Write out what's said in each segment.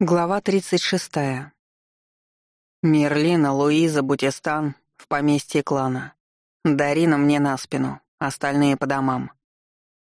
Глава 36. Мерлина, Луиза, Бутистан в поместье клана. Дарина мне на спину, остальные по домам.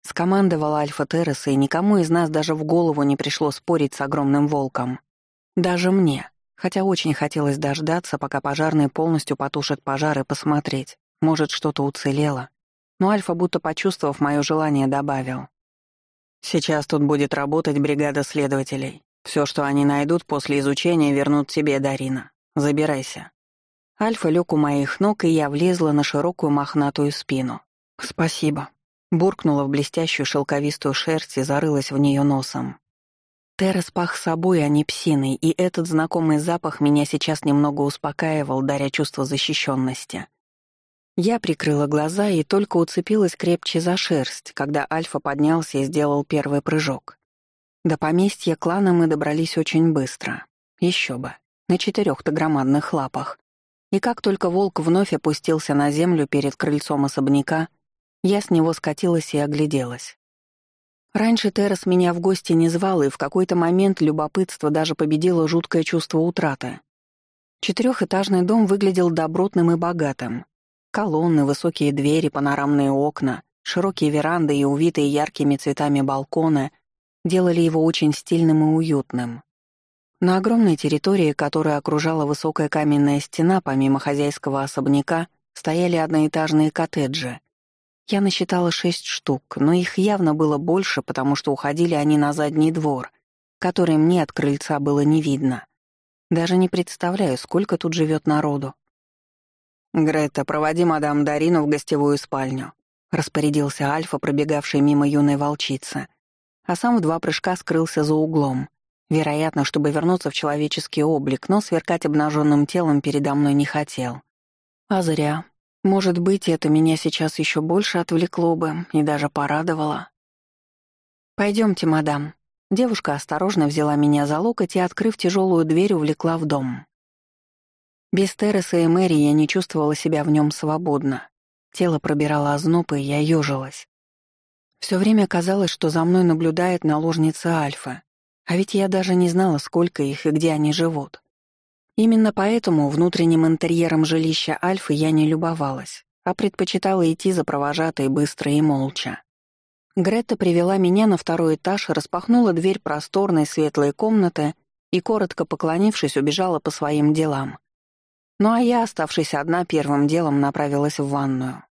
Скомандовала Альфа Терраса, и никому из нас даже в голову не пришло спорить с огромным волком. Даже мне, хотя очень хотелось дождаться, пока пожарные полностью потушат пожар и посмотреть, может, что-то уцелело. Но Альфа, будто почувствовав мое желание, добавил. «Сейчас тут будет работать бригада следователей. Все, что они найдут после изучения, вернут тебе, Дарина. Забирайся. Альфа лег у моих ног, и я влезла на широкую мохнатую спину. Спасибо. Буркнула в блестящую шелковистую шерсть и зарылась в нее носом. Террас пах собой, а не псиной, и этот знакомый запах меня сейчас немного успокаивал, даря чувство защищенности. Я прикрыла глаза и только уцепилась крепче за шерсть, когда Альфа поднялся и сделал первый прыжок. До поместья клана мы добрались очень быстро. Еще бы. На четырех-то громадных лапах. И как только волк вновь опустился на землю перед крыльцом особняка, я с него скатилась и огляделась. Раньше Террас меня в гости не звал, и в какой-то момент любопытство даже победило жуткое чувство утраты. Четырехэтажный дом выглядел добротным и богатым. Колонны, высокие двери, панорамные окна, широкие веранды и увитые яркими цветами балконы — делали его очень стильным и уютным. На огромной территории, которая окружала высокая каменная стена, помимо хозяйского особняка, стояли одноэтажные коттеджи. Я насчитала шесть штук, но их явно было больше, потому что уходили они на задний двор, который мне от крыльца было не видно. Даже не представляю, сколько тут живет народу. «Грета, проводи мадам Дарину в гостевую спальню», — распорядился Альфа, пробегавший мимо юной волчицы а сам в два прыжка скрылся за углом. Вероятно, чтобы вернуться в человеческий облик, но сверкать обнаженным телом передо мной не хотел. А зря. Может быть, это меня сейчас еще больше отвлекло бы и даже порадовало. Пойдемте, мадам». Девушка осторожно взяла меня за локоть и, открыв тяжелую дверь, увлекла в дом. Без Терреса и Мэри я не чувствовала себя в нем свободно. Тело пробирало озноб, и я ёжилась. Все время казалось, что за мной наблюдает наложница Альфа, а ведь я даже не знала, сколько их и где они живут. Именно поэтому внутренним интерьером жилища Альфы я не любовалась, а предпочитала идти за провожатой быстро и молча. Грета привела меня на второй этаж, распахнула дверь просторной светлой комнаты и, коротко поклонившись, убежала по своим делам. Ну а я, оставшись одна, первым делом направилась в ванную.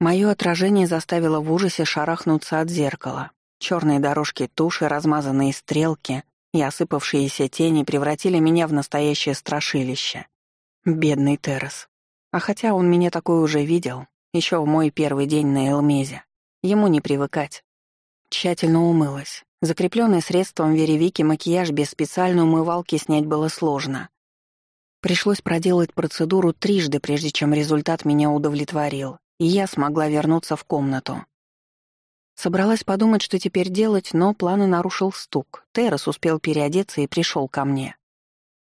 Мое отражение заставило в ужасе шарахнуться от зеркала. Черные дорожки туши, размазанные стрелки и осыпавшиеся тени превратили меня в настоящее страшилище. Бедный Террас. А хотя он меня такой уже видел, еще в мой первый день на Элмезе. Ему не привыкать. Тщательно умылась. Закрепленный средством веревики макияж без специальной умывалки снять было сложно. Пришлось проделать процедуру трижды, прежде чем результат меня удовлетворил и я смогла вернуться в комнату. Собралась подумать, что теперь делать, но планы нарушил стук. Террас успел переодеться и пришел ко мне.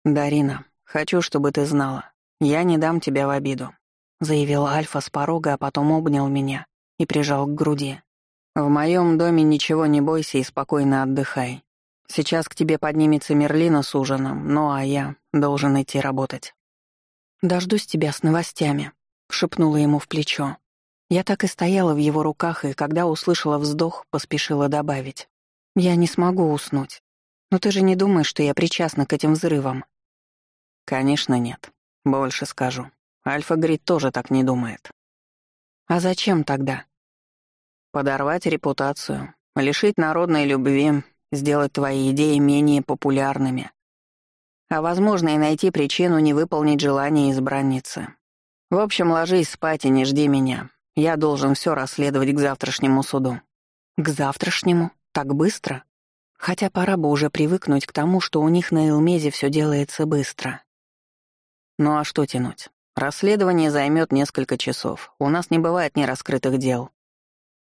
«Дарина, хочу, чтобы ты знала. Я не дам тебя в обиду», — заявил Альфа с порога, а потом обнял меня и прижал к груди. «В моем доме ничего не бойся и спокойно отдыхай. Сейчас к тебе поднимется Мерлина с ужином, ну а я должен идти работать». «Дождусь тебя с новостями», — шепнула ему в плечо. Я так и стояла в его руках, и когда услышала вздох, поспешила добавить. «Я не смогу уснуть. Но ты же не думаешь, что я причастна к этим взрывам?» «Конечно нет. Больше скажу. Альфа-Грид тоже так не думает». «А зачем тогда?» «Подорвать репутацию, лишить народной любви, сделать твои идеи менее популярными. А возможно и найти причину не выполнить желание избранницы, в общем, ложись спать и не жди меня. Я должен все расследовать к завтрашнему суду». «К завтрашнему? Так быстро?» Хотя пора бы уже привыкнуть к тому, что у них на Элмезе все делается быстро. Ну а что тянуть? Расследование займет несколько часов. У нас не бывает нераскрытых дел.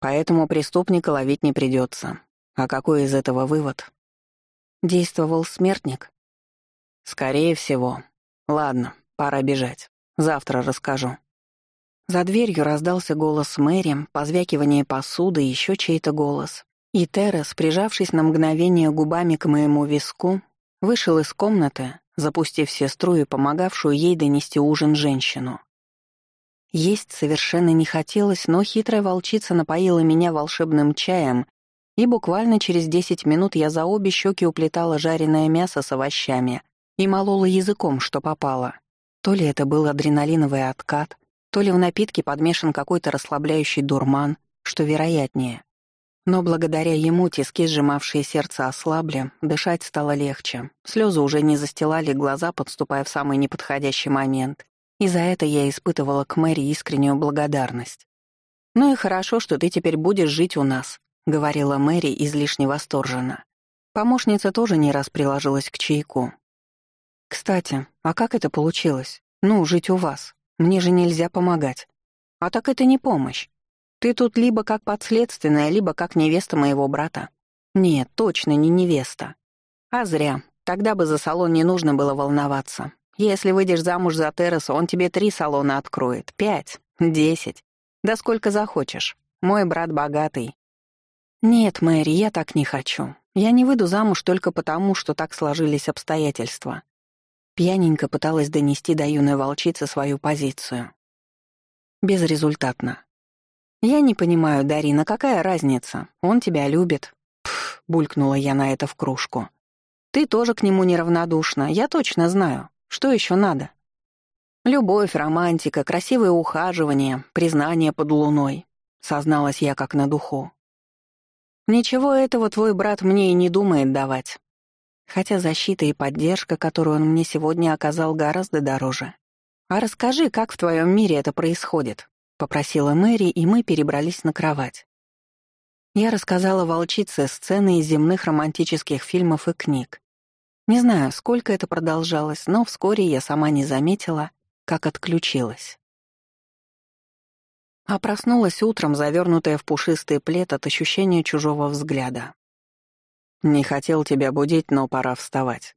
Поэтому преступника ловить не придется. А какой из этого вывод? Действовал смертник? Скорее всего. Ладно, пора бежать. Завтра расскажу». За дверью раздался голос Мэри, позвякивание посуды и еще чей-то голос. И Террес, прижавшись на мгновение губами к моему виску, Вышел из комнаты, запустив сестру и помогавшую ей донести ужин женщину. Есть совершенно не хотелось, но хитрая волчица напоила меня волшебным чаем, и буквально через десять минут я за обе щеки уплетала жареное мясо с овощами и молола языком, что попало. То ли это был адреналиновый откат, то ли в напитке подмешан какой-то расслабляющий дурман, что вероятнее. Но благодаря ему тиски, сжимавшие сердце, ослабли, дышать стало легче, слезы уже не застилали глаза, подступая в самый неподходящий момент, и за это я испытывала к Мэри искреннюю благодарность. «Ну и хорошо, что ты теперь будешь жить у нас», — говорила Мэри излишне восторженно. Помощница тоже не раз приложилась к чайку. «Кстати, а как это получилось? Ну, жить у вас. Мне же нельзя помогать. А так это не помощь. Ты тут либо как подследственная, либо как невеста моего брата. Нет, точно не невеста. А зря. Тогда бы за салон не нужно было волноваться. Если выйдешь замуж за Терраса, он тебе три салона откроет, пять, десять. Да сколько захочешь. Мой брат богатый. Нет, Мэри, я так не хочу. Я не выйду замуж только потому, что так сложились обстоятельства. Пьяненько пыталась донести до юной волчицы свою позицию. Безрезультатно. «Я не понимаю, Дарина, какая разница? Он тебя любит». «Пф», — булькнула я на это в кружку. «Ты тоже к нему неравнодушна, я точно знаю. Что еще надо? Любовь, романтика, красивое ухаживание, признание под луной, созналась я как на духу. Ничего этого твой брат мне и не думает давать. Хотя защита и поддержка, которую он мне сегодня оказал, гораздо дороже. А расскажи, как в твоем мире это происходит, попросила Мэри, и мы перебрались на кровать. Я рассказала волчице сцены из земных романтических фильмов и книг, не знаю, сколько это продолжалось, но вскоре я сама не заметила, как отключилась. А проснулась утром, завернутая в пушистый плед от ощущения чужого взгляда. «Не хотел тебя будить, но пора вставать.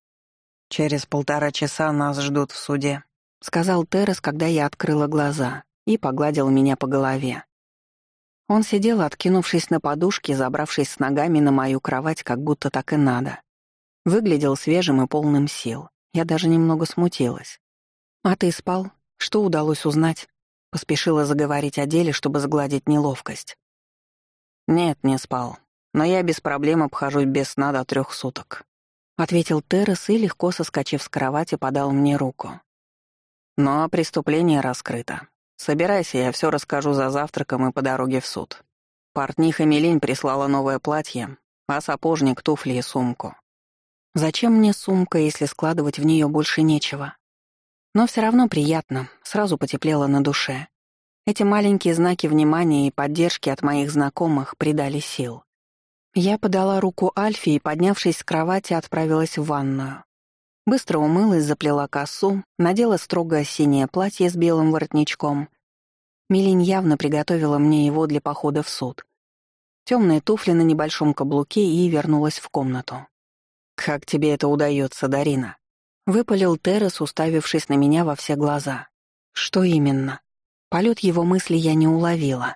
Через полтора часа нас ждут в суде», — сказал Террес, когда я открыла глаза и погладил меня по голове. Он сидел, откинувшись на подушке, забравшись с ногами на мою кровать, как будто так и надо. Выглядел свежим и полным сил. Я даже немного смутилась. «А ты спал? Что удалось узнать?» Поспешила заговорить о деле, чтобы сгладить неловкость. «Нет, не спал. Но я без проблем обхожусь без сна до трех суток», — ответил Террес и, легко соскочив с кровати, подал мне руку. «Но преступление раскрыто. Собирайся, я все расскажу за завтраком и по дороге в суд. Портниха Мелинь прислала новое платье, а сапожник — туфли и сумку. Зачем мне сумка, если складывать в нее больше нечего? Но все равно приятно, сразу потеплело на душе. Эти маленькие знаки внимания и поддержки от моих знакомых придали сил. Я подала руку Альфе и, поднявшись с кровати, отправилась в ванную. Быстро умылась, заплела косу, надела строгое синее платье с белым воротничком. Милень явно приготовила мне его для похода в суд. Темные туфли на небольшом каблуке и вернулась в комнату. «Как тебе это удается, Дарина?» — выпалил Террес, уставившись на меня во все глаза. «Что именно?» Полет его мысли я не уловила.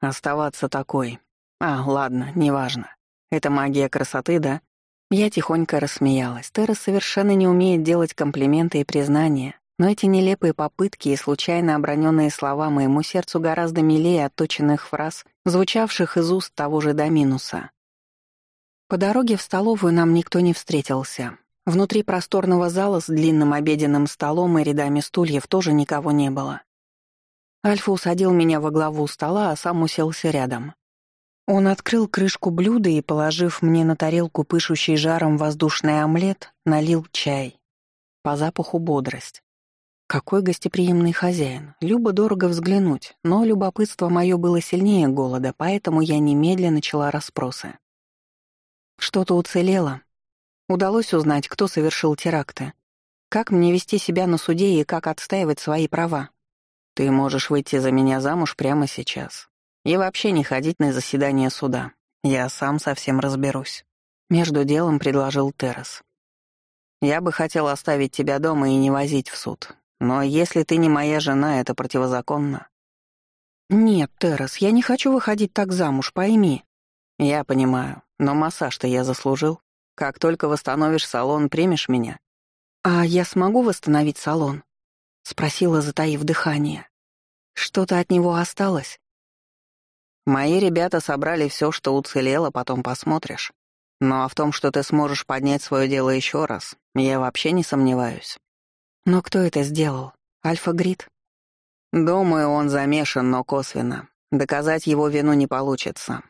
«Оставаться такой. А, ладно, неважно. Это магия красоты, да?» Я тихонько рассмеялась. Террес совершенно не умеет делать комплименты и признания, но эти нелепые попытки и случайно оброненные слова моему сердцу гораздо милее отточенных фраз, звучавших из уст того же Доминуса. По дороге в столовую нам никто не встретился. Внутри просторного зала с длинным обеденным столом и рядами стульев тоже никого не было. Альфа усадил меня во главу стола, а сам уселся рядом. Он открыл крышку блюда и, положив мне на тарелку пышущий жаром воздушный омлет, налил чай. По запаху бодрость. Какой гостеприимный хозяин. Любо дорого взглянуть, но любопытство мое было сильнее голода, поэтому я немедленно начала расспросы. Что-то уцелело. Удалось узнать, кто совершил теракты. Как мне вести себя на суде и как отстаивать свои права. Ты можешь выйти за меня замуж прямо сейчас. И вообще не ходить на заседание суда. Я сам совсем разберусь. Между делом предложил Террас. Я бы хотел оставить тебя дома и не возить в суд. Но если ты не моя жена, это противозаконно. Нет, Террас, я не хочу выходить так замуж, пойми. Я понимаю. Но массаж-то я заслужил. Как только восстановишь салон, примешь меня?» «А я смогу восстановить салон?» — спросила, затаив дыхание. «Что-то от него осталось?» «Мои ребята собрали все, что уцелело, потом посмотришь. Ну а в том, что ты сможешь поднять свое дело еще раз, я вообще не сомневаюсь». «Но кто это сделал? Альфа-Грид?» «Думаю, он замешан, но косвенно. Доказать его вину не получится.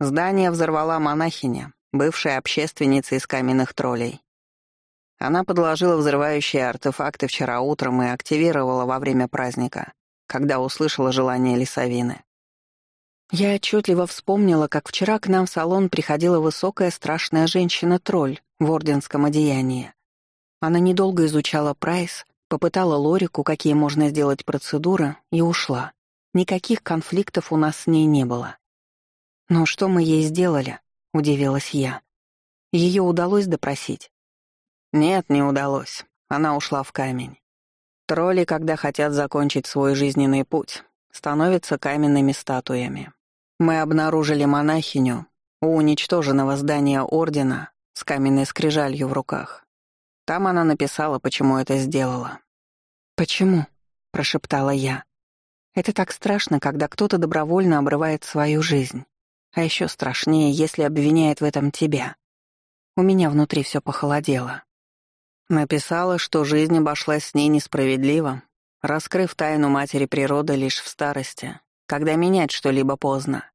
Здание взорвала монахиня, бывшая общественница из каменных троллей. Она подложила взрывающие артефакты вчера утром и активировала во время праздника, когда услышала желание лесовины. Я отчетливо вспомнила, как вчера к нам в салон приходила высокая страшная женщина-тролль в орденском одеянии. Она недолго изучала прайс, попытала Лорику, какие можно сделать процедуры, и ушла. Никаких конфликтов у нас с ней не было. «Но что мы ей сделали?» — удивилась я. Ее удалось допросить? Нет, не удалось. Она ушла в камень. Тролли, когда хотят закончить свой жизненный путь, становятся каменными статуями. Мы обнаружили монахиню у уничтоженного здания Ордена с каменной скрижалью в руках. Там она написала, почему это сделала. «Почему?» — прошептала я. «Это так страшно, когда кто-то добровольно обрывает свою жизнь. А еще страшнее, если обвиняет в этом тебя. У меня внутри все похолодело. Написала, что жизнь обошлась с ней несправедливо, раскрыв тайну матери природы лишь в старости, когда менять что-либо поздно.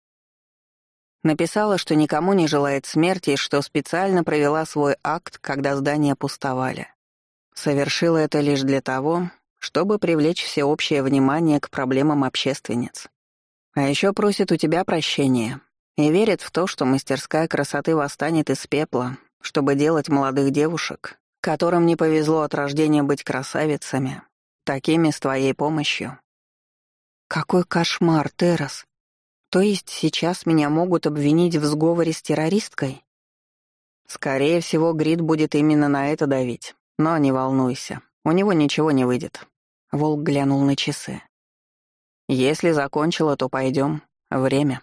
Написала, что никому не желает смерти и что специально провела свой акт, когда здания пустовали. Совершила это лишь для того, чтобы привлечь всеобщее внимание к проблемам общественниц. А еще просит у тебя прощения, и верит в то, что мастерская красоты восстанет из пепла, чтобы делать молодых девушек, которым не повезло от рождения быть красавицами, такими с твоей помощью. Какой кошмар, Террас. То есть сейчас меня могут обвинить в сговоре с террористкой? Скорее всего, Грид будет именно на это давить. Но не волнуйся, у него ничего не выйдет. Волк глянул на часы. Если закончила, то пойдем. Время.